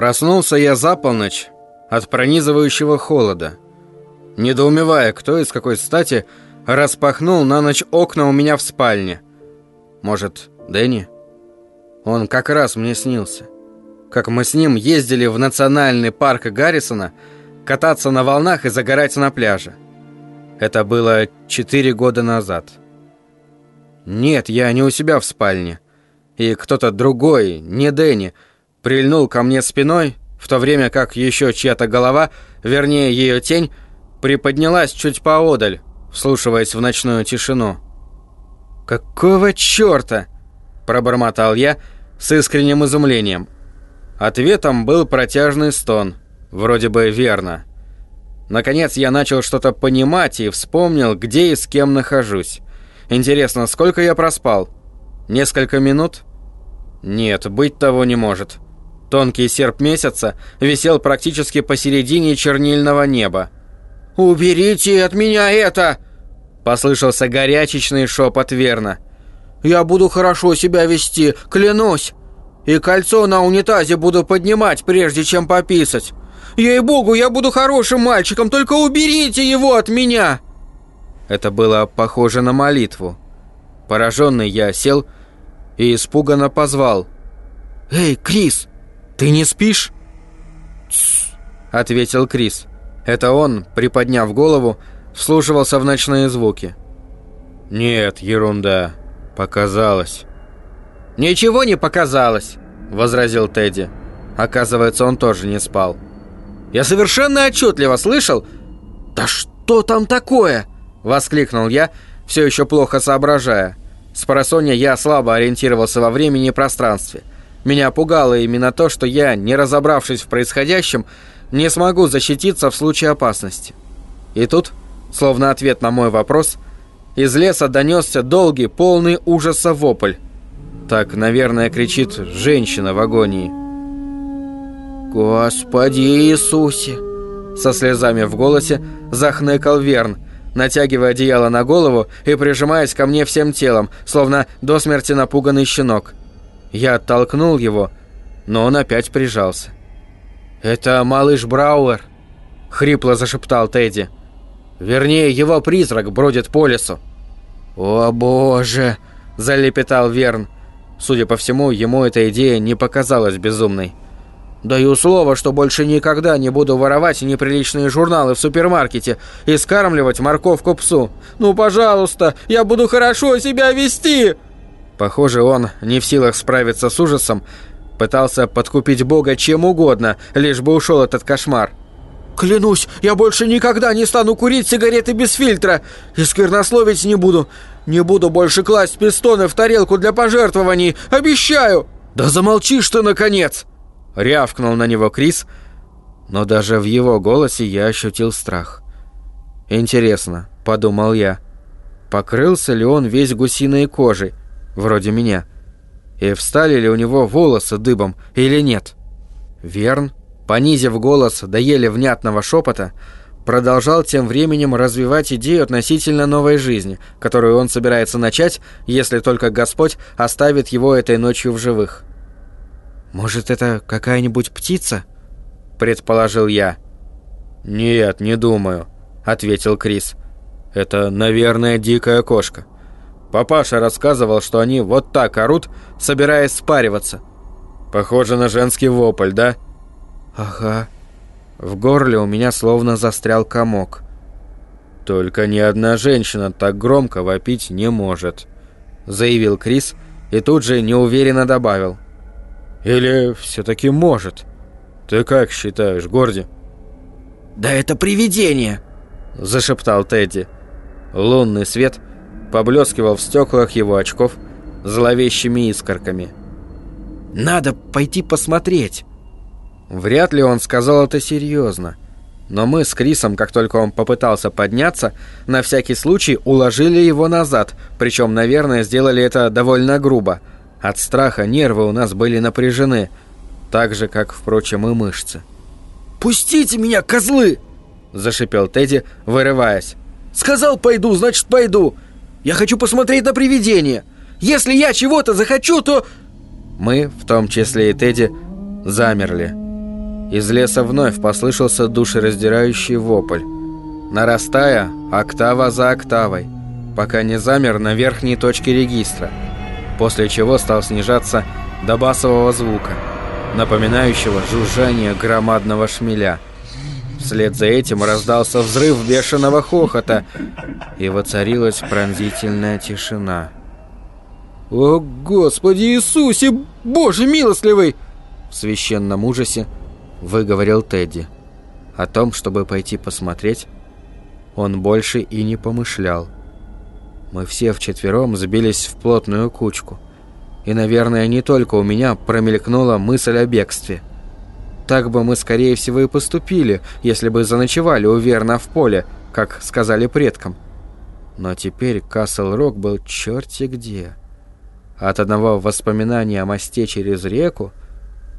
Проснулся я за полночь от пронизывающего холода. Недоумевая, кто из какой стати распахнул на ночь окна у меня в спальне. Может, Дэнни? Он как раз мне снился. Как мы с ним ездили в национальный парк Гаррисона кататься на волнах и загорать на пляже. Это было четыре года назад. Нет, я не у себя в спальне. И кто-то другой, не Дэнни, прильнул ко мне спиной, в то время как еще чья-то голова, вернее ее тень, приподнялась чуть поодаль, вслушиваясь в ночную тишину. «Какого черта?» – пробормотал я с искренним изумлением. Ответом был протяжный стон, вроде бы верно. Наконец я начал что-то понимать и вспомнил, где и с кем нахожусь. Интересно, сколько я проспал? Несколько минут? Нет, быть того не может. Тонкий серп месяца висел практически посередине чернильного неба. «Уберите от меня это!» Послышался горячечный шепот Верна. «Я буду хорошо себя вести, клянусь! И кольцо на унитазе буду поднимать, прежде чем пописать! Ей-богу, я буду хорошим мальчиком, только уберите его от меня!» Это было похоже на молитву. Пораженный я сел и испуганно позвал. «Эй, Крис, ты не спишь?» «Тссс», — ответил Крис. Это он, приподняв голову, вслушивался в ночные звуки. «Нет, ерунда. Показалось». «Ничего не показалось», — возразил Тедди. Оказывается, он тоже не спал. «Я совершенно отчетливо слышал...» «Да что там такое?» — воскликнул я, все еще плохо соображая. С просонья я слабо ориентировался во времени и пространстве. Меня пугало именно то, что я, не разобравшись в происходящем, не смогу защититься в случае опасности. И тут, словно ответ на мой вопрос, из леса донесся долгий, полный ужаса вопль. Так, наверное, кричит женщина в агонии. «Господи Иисусе!» Со слезами в голосе захныкал Верн, натягивая одеяло на голову и прижимаясь ко мне всем телом, словно до смерти напуганный щенок. Я оттолкнул его, но он опять прижался. «Это малыш Брауэр», — хрипло зашептал Тедди. «Вернее, его призрак бродит по лесу». «О боже!» — залепетал Верн. Судя по всему, ему эта идея не показалась безумной. «Даю слово, что больше никогда не буду воровать неприличные журналы в супермаркете и скармливать морковку псу. Ну, пожалуйста, я буду хорошо себя вести!» Похоже, он не в силах справиться с ужасом, пытался подкупить Бога чем угодно, лишь бы ушел этот кошмар. «Клянусь, я больше никогда не стану курить сигареты без фильтра и сквернословить не буду. Не буду больше класть пистоны в тарелку для пожертвований, обещаю!» «Да замолчишь ты, наконец!» Рявкнул на него Крис, но даже в его голосе я ощутил страх. «Интересно», — подумал я, — покрылся ли он весь гусиной кожей, вроде меня, и встали ли у него волосы дыбом или нет. Верн, понизив голос до еле внятного шепота, продолжал тем временем развивать идею относительно новой жизни, которую он собирается начать, если только Господь оставит его этой ночью в живых. «Может, это какая-нибудь птица?» – предположил я. «Нет, не думаю», – ответил Крис. «Это, наверное, дикая кошка. Папаша рассказывал, что они вот так орут, собираясь спариваться. Похоже на женский вопль, да? Ага. В горле у меня словно застрял комок. Только ни одна женщина так громко вопить не может, заявил Крис и тут же неуверенно добавил. Или все-таки может? Ты как считаешь, Горди? Да это привидение, зашептал Тедди. Лунный свет – поблескивал в стеклах его очков зловещими искорками. «Надо пойти посмотреть!» Вряд ли он сказал это серьезно. Но мы с Крисом, как только он попытался подняться, на всякий случай уложили его назад, причем, наверное, сделали это довольно грубо. От страха нервы у нас были напряжены, так же, как, впрочем, и мышцы. «Пустите меня, козлы!» – зашипел Тедди, вырываясь. «Сказал, пойду, значит, пойду! Я хочу посмотреть на привидение. Если я чего-то захочу, то...» Мы, в том числе и Тедди, замерли. Из леса вновь послышался душераздирающий вопль, нарастая октава за октавой, пока не замер на верхней точке регистра, после чего стал снижаться до басового звука, напоминающего жужжание громадного шмеля. Вслед за этим раздался взрыв бешеного хохота, и воцарилась пронзительная тишина. «О, Господи Иисусе, Боже милостливый!» В священном ужасе выговорил Тедди. О том, чтобы пойти посмотреть, он больше и не помышлял. Мы все вчетвером сбились в плотную кучку. И, наверное, не только у меня промелькнула мысль о бегстве. Так бы мы, скорее всего, и поступили, если бы заночевали у Верна в поле, как сказали предкам. Но теперь Касл-Рок был черти где. От одного воспоминания о мосте через реку,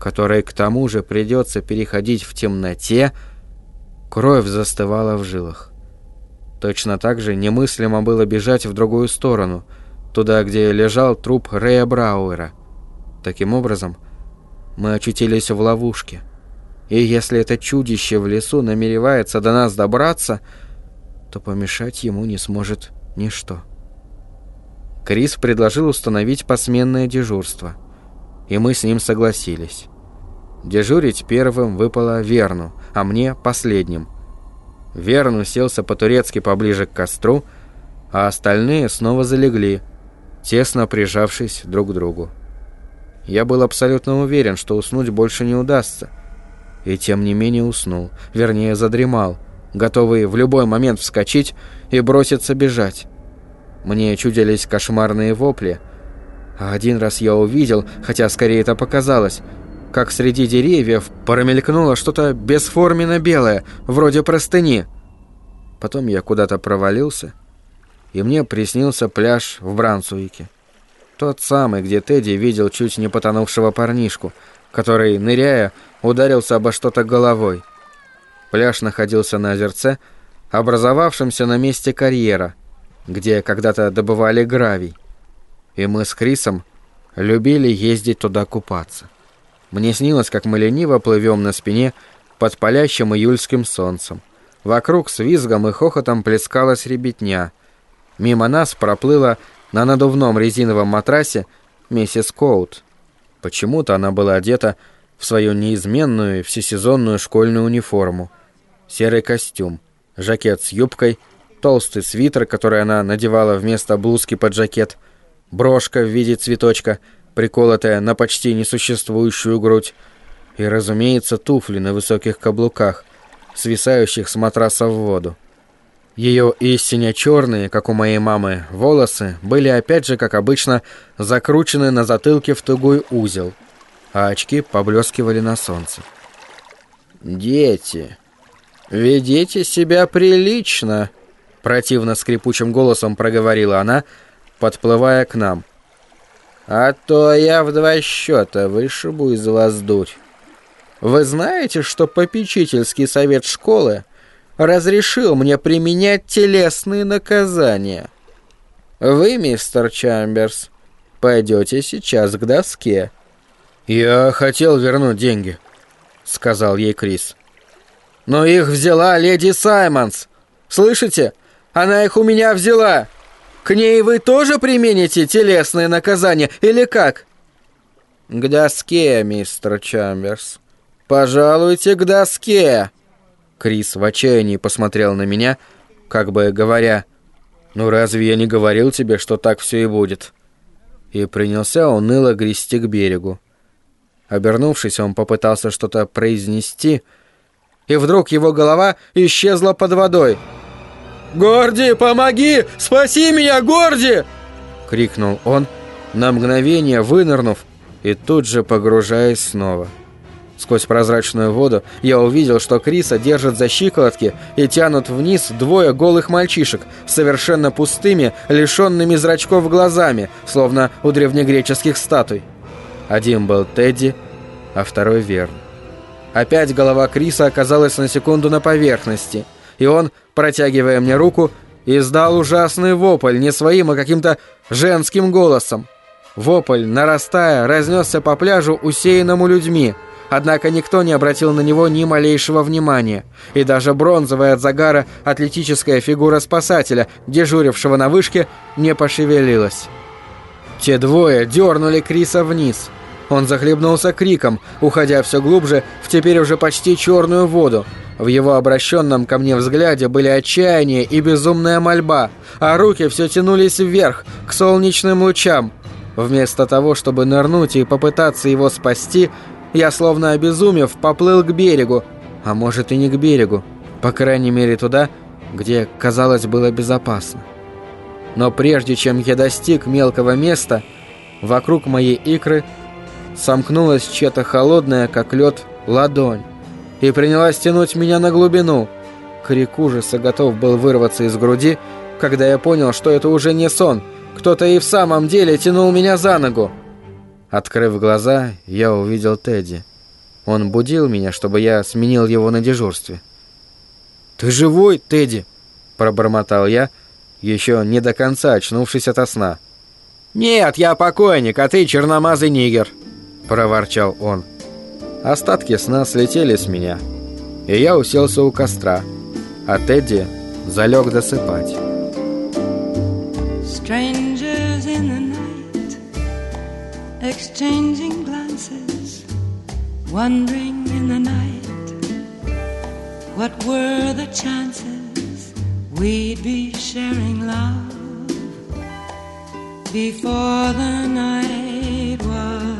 которой к тому же придется переходить в темноте, кровь застывала в жилах. Точно так же немыслимо было бежать в другую сторону, туда, где лежал труп Рэя Брауэра. Таким образом, мы очутились в ловушке. И если это чудище в лесу намеревается до нас добраться, то помешать ему не сможет ничто. Крис предложил установить посменное дежурство, и мы с ним согласились. Дежурить первым выпало Верну, а мне – последним – Верн уселся по-турецки поближе к костру, а остальные снова залегли, тесно прижавшись друг к другу. Я был абсолютно уверен, что уснуть больше не удастся. И тем не менее уснул, вернее задремал, готовый в любой момент вскочить и броситься бежать. Мне чудились кошмарные вопли, а один раз я увидел, хотя скорее это показалось, как среди деревьев промелькнуло что-то бесформенно белое, вроде простыни. Потом я куда-то провалился, и мне приснился пляж в Брансуике. Тот самый, где Тедди видел чуть не потонувшего парнишку, который, ныряя, ударился обо что-то головой. Пляж находился на озерце, образовавшемся на месте карьера, где когда-то добывали гравий. И мы с Крисом любили ездить туда купаться. Мне снилось, как мы лениво плывем на спине под палящим июльским солнцем. Вокруг с визгом и хохотом плескалась ребятня. Мимо нас проплыла на надувном резиновом матрасе миссис Коут. Почему-то она была одета в свою неизменную всесезонную школьную униформу. Серый костюм, жакет с юбкой, толстый свитер, который она надевала вместо блузки под жакет, брошка в виде цветочка — приколотая на почти несуществующую грудь, и, разумеется, туфли на высоких каблуках, свисающих с матраса в воду. Ее истинно черные, как у моей мамы, волосы были опять же, как обычно, закручены на затылке в тугой узел, а очки поблескивали на солнце. «Дети, ведите себя прилично!» Противно скрипучим голосом проговорила она, подплывая к нам. А то я в два счета вышибу из вас дурь. Вы знаете, что попечительский совет школы разрешил мне применять телесные наказания? Вы, мистер Чамберс, пойдете сейчас к доске. Я хотел вернуть деньги, сказал ей Крис. Но их взяла леди Саймонс. Слышите? Она их у меня взяла. К ней вы тоже примените телесное наказание или как? К доске, мистер Чамберс. Пожалуйте к доске. Крис в отчаянии посмотрел на меня, как бы говоря, «Ну разве я не говорил тебе, что так все и будет?» И принялся уныло грести к берегу. Обернувшись, он попытался что-то произнести, и вдруг его голова исчезла под водой — «Горди, помоги! Спаси меня, Горди!» — крикнул он, на мгновение вынырнув и тут же погружаясь снова. Сквозь прозрачную воду я увидел, что Криса держат за щиколотки и тянут вниз двое голых мальчишек, совершенно пустыми, лишенными зрачков глазами, словно у древнегреческих статуй. Один был Тедди, а второй Верн. Опять голова Криса оказалась на секунду на поверхности — и он, протягивая мне руку, издал ужасный вопль, не своим, а каким-то женским голосом. Вопль, нарастая, разнесся по пляжу, усеянному людьми. Однако никто не обратил на него ни малейшего внимания, и даже бронзовая от загара атлетическая фигура спасателя, дежурившего на вышке, не пошевелилась. Те двое дернули Криса вниз. Он захлебнулся криком, уходя все глубже в теперь уже почти черную воду. В его обращенном ко мне взгляде были отчаяние и безумная мольба, а руки все тянулись вверх, к солнечным лучам. Вместо того, чтобы нырнуть и попытаться его спасти, я, словно обезумев, поплыл к берегу, а может и не к берегу, по крайней мере туда, где, казалось, было безопасно. Но прежде чем я достиг мелкого места, вокруг моей икры сомкнулась чья-то холодная, как лед, ладонь и принялась тянуть меня на глубину. Крик ужаса готов был вырваться из груди, когда я понял, что это уже не сон. Кто-то и в самом деле тянул меня за ногу. Открыв глаза, я увидел Тедди. Он будил меня, чтобы я сменил его на дежурстве. «Ты живой, Тедди?» – пробормотал я, еще не до конца очнувшись ото сна. «Нет, я покойник, а ты черномазый нигер», – проворчал он. Остатки сна слетели с меня, и я уселся у костра, а Тедди залег досыпать. What were the chances we'd be sharing love before the night was